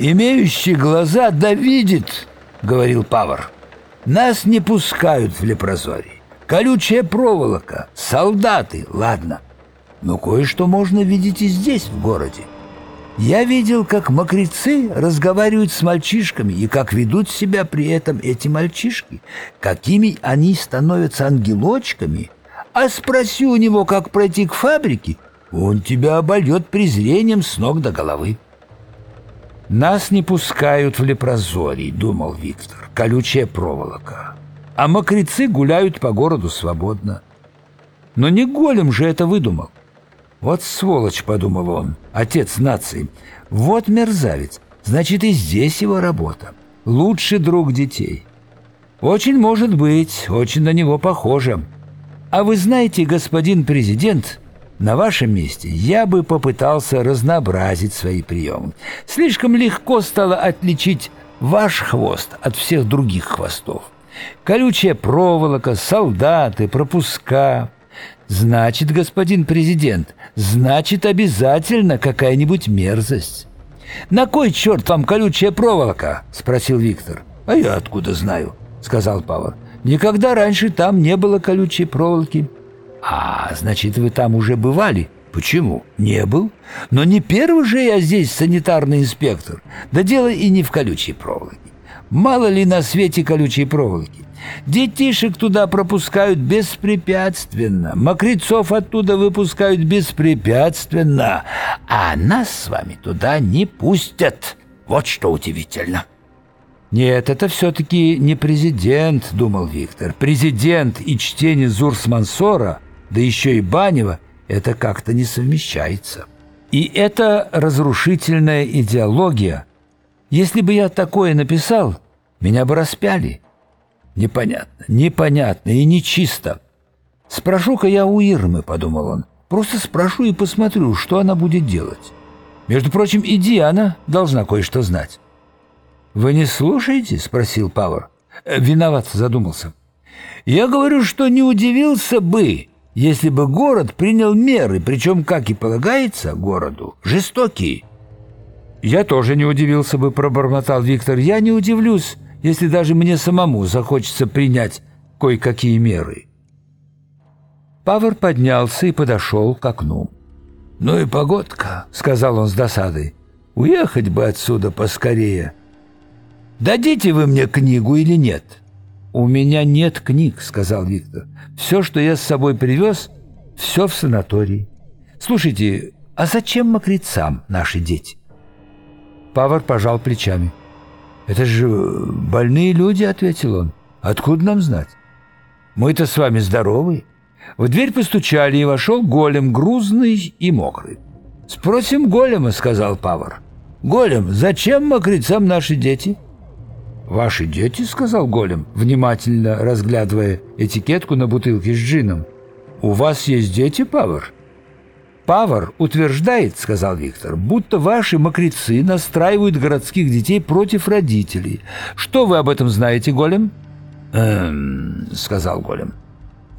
«Имеющий глаза да видит», — говорил Павар. «Нас не пускают в Лепрозорий. Колючая проволока, солдаты, ладно. Но кое-что можно видеть и здесь, в городе. Я видел, как мокрецы разговаривают с мальчишками и как ведут себя при этом эти мальчишки, какими они становятся ангелочками. А спроси у него, как пройти к фабрике, он тебя обольет презрением с ног до головы. «Нас не пускают в лепрозорий», — думал Виктор, — «колючая проволока. А мокрецы гуляют по городу свободно». Но не голем же это выдумал. «Вот сволочь», — подумал он, — «отец нации. Вот мерзавец. Значит, и здесь его работа. Лучший друг детей». «Очень может быть, очень на него похоже. А вы знаете, господин президент, на вашем месте я бы попытался разнообразить свои приемы. Слишком легко стало отличить ваш хвост от всех других хвостов. Колючая проволока, солдаты, пропуска. Значит, господин президент, значит обязательно какая-нибудь мерзость. «На кой черт вам колючая проволока?» – спросил Виктор. «А я откуда знаю?» – сказал Павар. «Никогда раньше там не было колючей проволоки». «А, значит, вы там уже бывали?» «Почему? Не был. Но не первый же я здесь санитарный инспектор. Да дело и не в колючей проволоке. Мало ли на свете колючей проволоки. Детишек туда пропускают беспрепятственно, мокрецов оттуда выпускают беспрепятственно, а нас с вами туда не пустят. Вот что удивительно». «Нет, это все-таки не президент», — думал Виктор. «Президент и чтение Зурс-Мансора да еще и Банева, это как-то не совмещается. И это разрушительная идеология. Если бы я такое написал, меня бы распяли. Непонятно, непонятно и нечисто. Спрошу-ка я у Ирмы, подумал он. Просто спрошу и посмотрю, что она будет делать. Между прочим, и Диана должна кое-что знать. «Вы не слушаете?» — спросил Павар. «Э, «Виноват», — задумался. «Я говорю, что не удивился бы, если бы город принял меры, причем, как и полагается городу, жестокие. «Я тоже не удивился бы», — пробормотал Виктор. «Я не удивлюсь, если даже мне самому захочется принять кое-какие меры». Павар поднялся и подошел к окну. «Ну и погодка», — сказал он с досадой. «Уехать бы отсюда поскорее. Дадите вы мне книгу или нет?» «У меня нет книг», — сказал Виктор. «Все, что я с собой привез, все в санатории. Слушайте, а зачем мокрецам наши дети?» Павар пожал плечами. «Это же больные люди», — ответил он. «Откуда нам знать? Мы-то с вами здоровы». В дверь постучали, и вошел голем, грузный и мокрый. «Спросим голема», — сказал Павар. «Голем, зачем мокрецам наши дети?» «Ваши дети?» — сказал Голем, внимательно разглядывая этикетку на бутылке с джином. «У вас есть дети, Павар?» «Павар утверждает, — сказал Виктор, — будто ваши мокрецы настраивают городских детей против родителей. Что вы об этом знаете, Голем?» «Эм, — сказал Голем.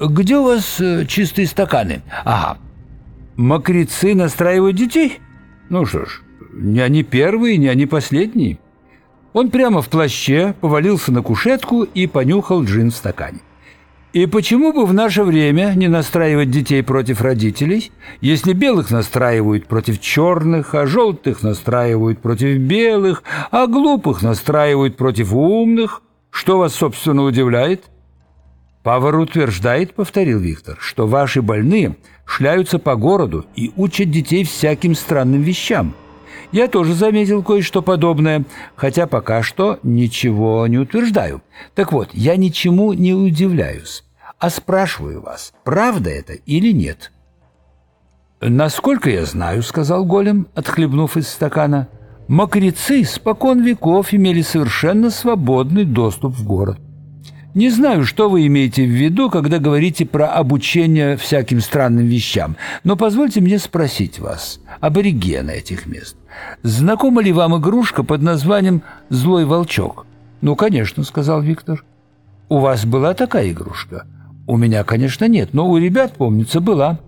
Где у вас э, чистые стаканы?» «Ага. Мокрецы настраивают детей? Ну что ж, не они первые, не они последние». Он прямо в плаще повалился на кушетку и понюхал джин в стакане. И почему бы в наше время не настраивать детей против родителей, если белых настраивают против черных, а желтых настраивают против белых, а глупых настраивают против умных? Что вас, собственно, удивляет? Павар утверждает, повторил Виктор, что ваши больные шляются по городу и учат детей всяким странным вещам – я тоже заметил кое-что подобное, хотя пока что ничего не утверждаю. Так вот, я ничему не удивляюсь, а спрашиваю вас, правда это или нет?» «Насколько я знаю, — сказал Голем, отхлебнув из стакана, — мокрецы спокон веков имели совершенно свободный доступ в город. Не знаю, что вы имеете в виду, когда говорите про обучение всяким странным вещам, но позвольте мне спросить вас, аборигены этих мест. Знакома ли вам игрушка под названием «Злой волчок»? «Ну, конечно», — сказал Виктор. «У вас была такая игрушка?» «У меня, конечно, нет, но у ребят, помнится, была».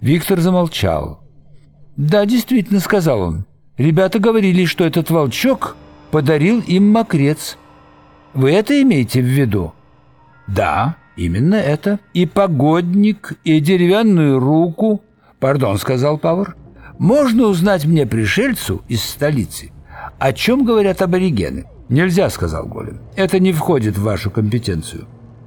Виктор замолчал. «Да, действительно», — сказал он. Ребята говорили, что этот волчок подарил им мокрец. Вы это имеете в виду? Да, именно это. И погодник, и деревянную руку. Пардон, сказал Павар. Можно узнать мне пришельцу из столицы, о чем говорят аборигены? Нельзя, сказал Голем. Это не входит в вашу компетенцию.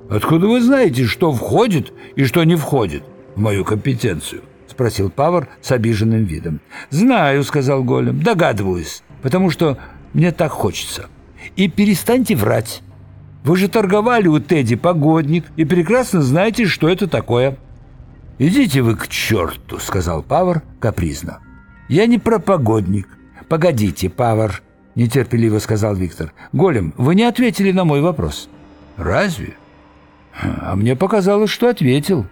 Откуда вы знаете, что входит и что не входит в мою компетенцию? Спросил Павар с обиженным видом. Знаю, сказал Голем, догадываюсь, потому что мне так хочется. И перестаньте врать. Вы же торговали у Тедди погодник и прекрасно знаете, что это такое. «Идите вы к черту», — сказал Павар капризно. «Я не про погодник. Погодите, Павар», — нетерпеливо сказал Виктор. «Голем, вы не ответили на мой вопрос». «Разве?» «А мне показалось, что ответил».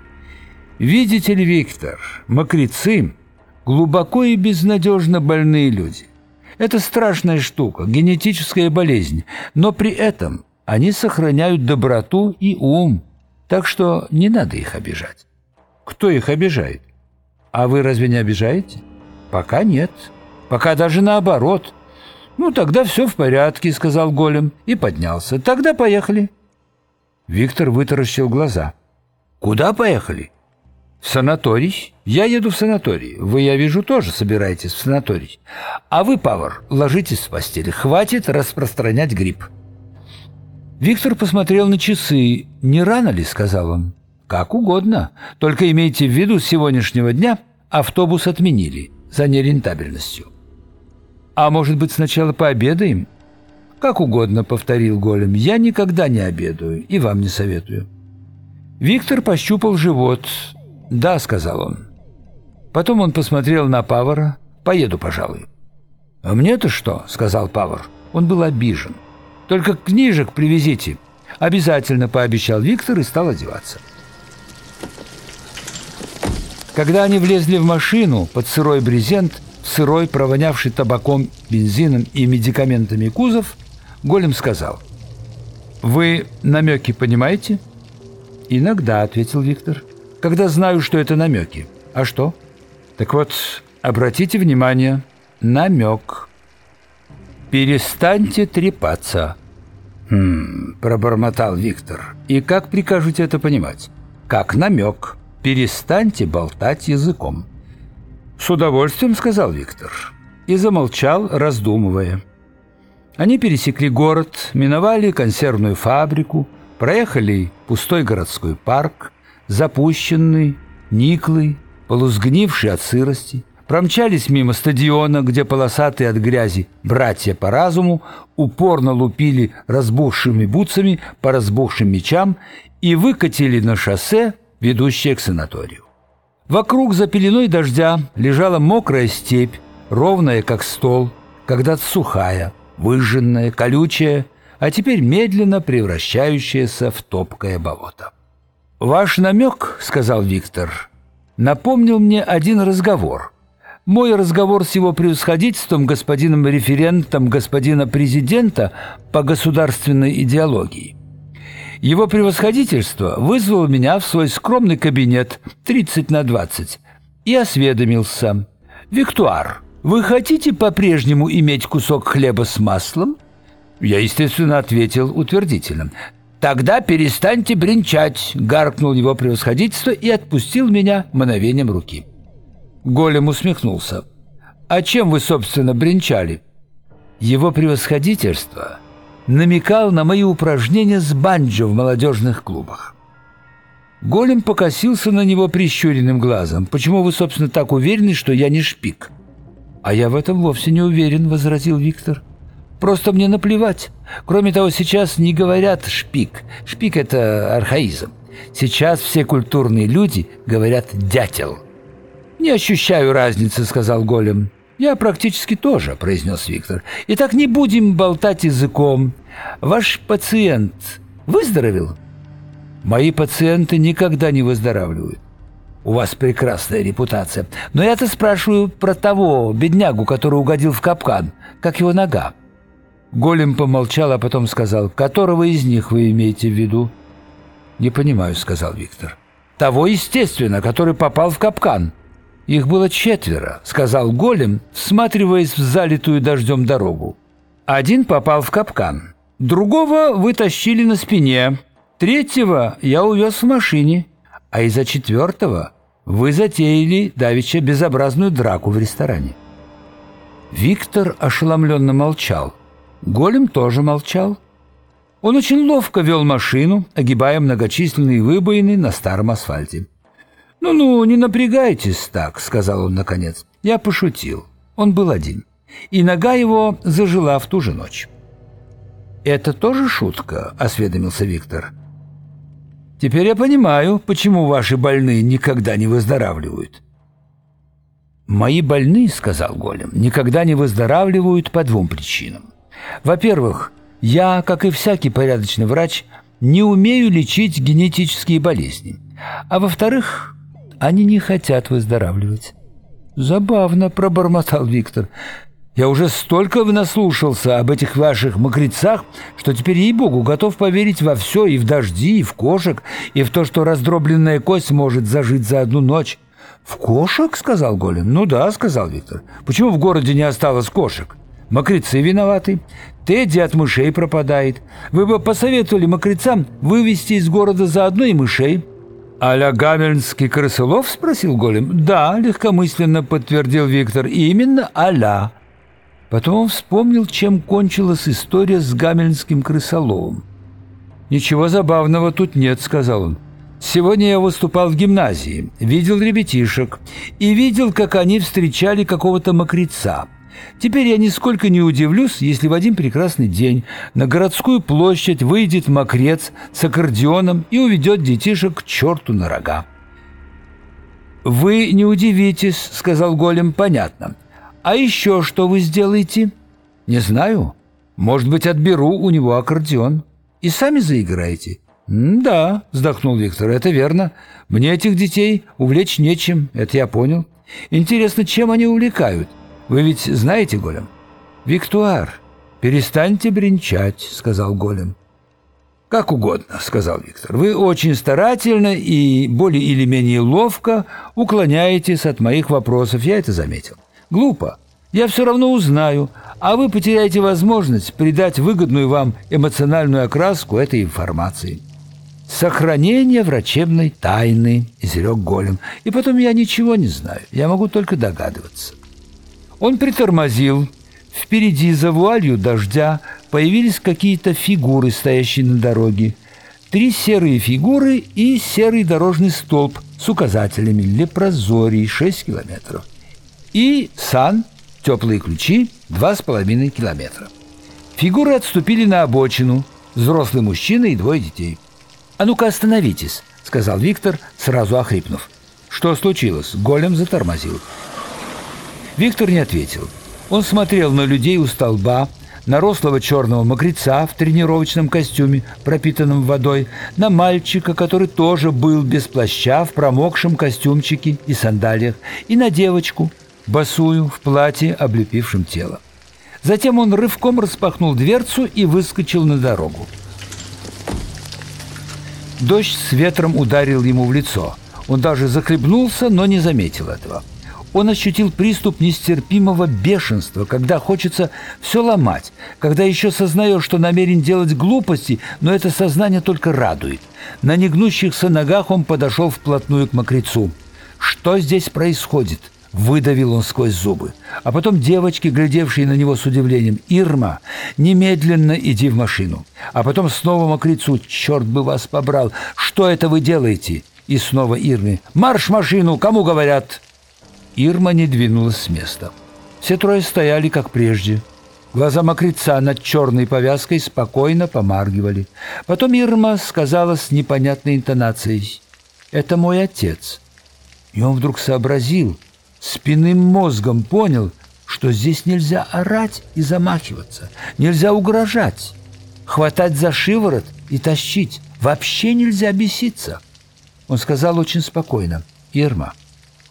«Видите ли, Виктор, мокрецы — глубоко и безнадежно больные люди. Это страшная штука, генетическая болезнь, но при этом они сохраняют доброту и ум, так что не надо их обижать. Кто их обижает? А вы разве не обижаете? Пока нет. Пока даже наоборот. Ну, тогда все в порядке, сказал Голем и поднялся. Тогда поехали. Виктор вытаращил глаза. Куда поехали? В санаторий. Я еду в санаторий. Вы, я вижу, тоже собираетесь в санаторий. А вы, Павар, ложитесь в постели. Хватит распространять грипп. Виктор посмотрел на часы. «Не рано ли?» — сказал он. «Как угодно. Только имейте в виду, с сегодняшнего дня автобус отменили за нерентабельностью». «А может быть, сначала пообедаем?» «Как угодно», — повторил Голем. «Я никогда не обедаю и вам не советую». Виктор пощупал живот. «Да», — сказал он. Потом он посмотрел на Павара. «Поеду, пожалуй». «А мне-то что?» — сказал Павар. Он был обижен. «Только книжек привезите». Обязательно пообещал Виктор и стал одеваться. Когда они влезли в машину под сырой брезент, сырой, провонявший табаком, бензином и медикаментами кузов, Голем сказал, «Вы намеки понимаете?» «Иногда», — ответил Виктор когда знаю, что это намеки. А что? Так вот, обратите внимание, намек. Перестаньте трепаться. Хм, пробормотал Виктор. И как прикажете это понимать? Как намек. Перестаньте болтать языком. С удовольствием, сказал Виктор. И замолчал, раздумывая. Они пересекли город, миновали консервную фабрику, проехали пустой городской парк, запущенный, никлый, полузгнивший от сырости, промчались мимо стадиона, где полосатые от грязи братья по разуму упорно лупили разбухшими бутсами по разбухшим мечам и выкатили на шоссе, ведущее к санаторию. Вокруг за пеленой дождя лежала мокрая степь, ровная, как стол, когда-то сухая, выжженная, колючая, а теперь медленно превращающаяся в топкое болото. «Ваш намек, — сказал Виктор, — напомнил мне один разговор. Мой разговор с его превосходительством, господином референтом господина президента по государственной идеологии. Его превосходительство вызвал меня в свой скромный кабинет 30 на 20 и осведомился. «Виктуар, вы хотите по-прежнему иметь кусок хлеба с маслом?» Я, естественно, ответил утвердительно. «Тогда перестаньте бренчать», — гаркнул его превосходительство и отпустил меня мановением руки. Голем усмехнулся. «А чем вы, собственно, бренчали?» Его превосходительство намекал на мои упражнения с банджо в молодежных клубах. Голем покосился на него прищуренным глазом. «Почему вы, собственно, так уверены, что я не шпик?» «А я в этом вовсе не уверен», — возразил Виктор. Просто мне наплевать. Кроме того, сейчас не говорят «шпик». Шпик — это архаизм. Сейчас все культурные люди говорят «дятел». «Не ощущаю разницы», — сказал Голем. «Я практически тоже», — произнес Виктор. «Итак, не будем болтать языком. Ваш пациент выздоровел?» «Мои пациенты никогда не выздоравливают. У вас прекрасная репутация. Но я-то спрашиваю про того беднягу, который угодил в капкан. Как его нога?» Голем помолчал, а потом сказал, «Которого из них вы имеете в виду?» «Не понимаю», — сказал Виктор. «Того, естественно, который попал в капкан». «Их было четверо», — сказал Голем, всматриваясь в залитую дождем дорогу. «Один попал в капкан, другого вытащили на спине, третьего я увез в машине, а из-за четвертого вы затеяли давеча безобразную драку в ресторане». Виктор ошеломленно молчал. Голем тоже молчал. Он очень ловко вел машину, огибая многочисленные выбоины на старом асфальте. «Ну-ну, не напрягайтесь так», — сказал он наконец. Я пошутил. Он был один. И нога его зажила в ту же ночь. «Это тоже шутка?» — осведомился Виктор. «Теперь я понимаю, почему ваши больные никогда не выздоравливают». «Мои больные, — сказал Голем, — никогда не выздоравливают по двум причинам. Во-первых, я, как и всякий порядочный врач, не умею лечить генетические болезни. А во-вторых, они не хотят выздоравливать. Забавно, пробормотал Виктор. Я уже столько наслушался об этих ваших мокрецах, что теперь, ей-богу, готов поверить во все, и в дожди, и в кошек, и в то, что раздробленная кость может зажить за одну ночь. «В кошек?» — сказал Голем. «Ну да», — сказал Виктор. «Почему в городе не осталось кошек?» «Мокрецы виноваты. Тедди от мышей пропадает. Вы бы посоветовали мокрецам вывести из города заодно и мышей». «А-ля Гамельнский крысолов?» — спросил Голем. «Да», — легкомысленно подтвердил Виктор. «Именно а-ля». Потом он вспомнил, чем кончилась история с Гамельнским крысоловом. «Ничего забавного тут нет», — сказал он. «Сегодня я выступал в гимназии, видел ребятишек и видел, как они встречали какого-то мокреца. Теперь я нисколько не удивлюсь, если в один прекрасный день на городскую площадь выйдет мокрец с аккордеоном и уведет детишек к черту на рога. «Вы не удивитесь», — сказал Голем, — «понятно. А еще что вы сделаете?» «Не знаю. Может быть, отберу у него аккордеон. И сами заиграете». «Да», — вздохнул Виктор, — «это верно. Мне этих детей увлечь нечем, это я понял. Интересно, чем они увлекают? Вы ведь знаете, Голем? Виктуар, перестаньте бренчать, сказал Голем. «Как угодно», — сказал Виктор. «Вы очень старательно и более или менее ловко уклоняетесь от моих вопросов, я это заметил. Глупо. Я все равно узнаю, а вы потеряете возможность придать выгодную вам эмоциональную окраску этой информации». «Сохранение врачебной тайны», — изрек Голем. «И потом я ничего не знаю, я могу только догадываться». Он притормозил. Впереди за вуалью дождя появились какие-то фигуры, стоящие на дороге. Три серые фигуры и серый дорожный столб с указателями «Лепрозорий» 6 километров. И «Сан» – теплые ключи – 2,5 километра. Фигуры отступили на обочину. Взрослый мужчина и двое детей. «А ну-ка остановитесь», – сказал Виктор, сразу охрипнув. Что случилось? Голем затормозил. Виктор не ответил. Он смотрел на людей у столба, на рослого черного мокреца в тренировочном костюме, пропитанном водой, на мальчика, который тоже был без плаща, в промокшем костюмчике и сандалиях, и на девочку, босую, в платье, облепившем тело. Затем он рывком распахнул дверцу и выскочил на дорогу. Дождь с ветром ударил ему в лицо. Он даже захлебнулся, но не заметил этого он ощутил приступ нестерпимого бешенства, когда хочется все ломать, когда еще сознаешь, что намерен делать глупости, но это сознание только радует. На негнущихся ногах он подошел вплотную к мокрецу. «Что здесь происходит?» — выдавил он сквозь зубы. А потом девочки, глядевшие на него с удивлением, «Ирма, немедленно иди в машину». А потом снова мокрецу, «Черт бы вас побрал! Что это вы делаете?» И снова Ирме, «Марш машину! Кому говорят?» Ирма не двинулась с места. Все трое стояли, как прежде. Глаза мокреца над черной повязкой спокойно помаргивали. Потом Ирма сказала с непонятной интонацией «Это мой отец». И он вдруг сообразил, спинным мозгом понял, что здесь нельзя орать и замахиваться, нельзя угрожать, хватать за шиворот и тащить. Вообще нельзя беситься. Он сказал очень спокойно «Ирма,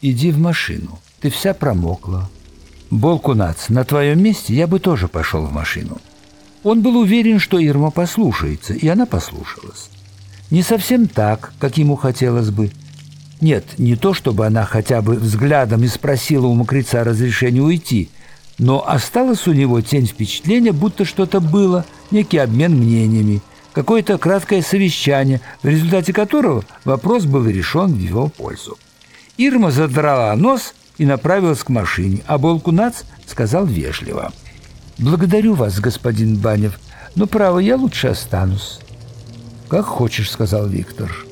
иди в машину. Ты вся промокла. Болкунац, на твоем месте я бы тоже пошел в машину. Он был уверен, что Ирма послушается, и она послушалась. Не совсем так, как ему хотелось бы. Нет, не то, чтобы она хотя бы взглядом и спросила у мокреца разрешения уйти, но осталось у него тень впечатления, будто что-то было, некий обмен мнениями, какое-то краткое совещание, в результате которого вопрос был решен в его пользу. Ирма задрала нос и направилась к машине, а Болкунац сказал вежливо. «Благодарю вас, господин Банев, но, право, я лучше останусь». «Как хочешь», — сказал Виктор.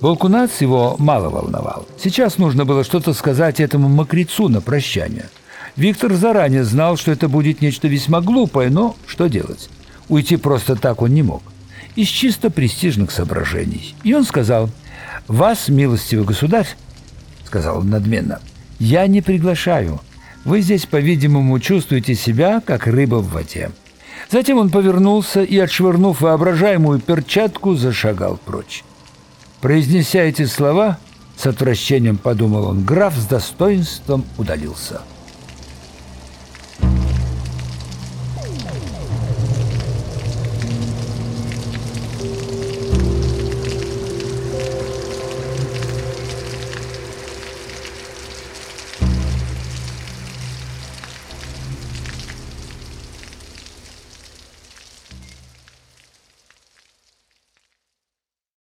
Болкунац его мало волновал. Сейчас нужно было что-то сказать этому мокрецу на прощание. Виктор заранее знал, что это будет нечто весьма глупое, но что делать? Уйти просто так он не мог. Из чисто престижных соображений. И он сказал, «Вас, милостивый государь, сказал он надменно. «Я не приглашаю. Вы здесь, по-видимому, чувствуете себя, как рыба в воде». Затем он повернулся и, отшвырнув воображаемую перчатку, зашагал прочь. Произнеся эти слова, с отвращением подумал он, граф с достоинством удалился.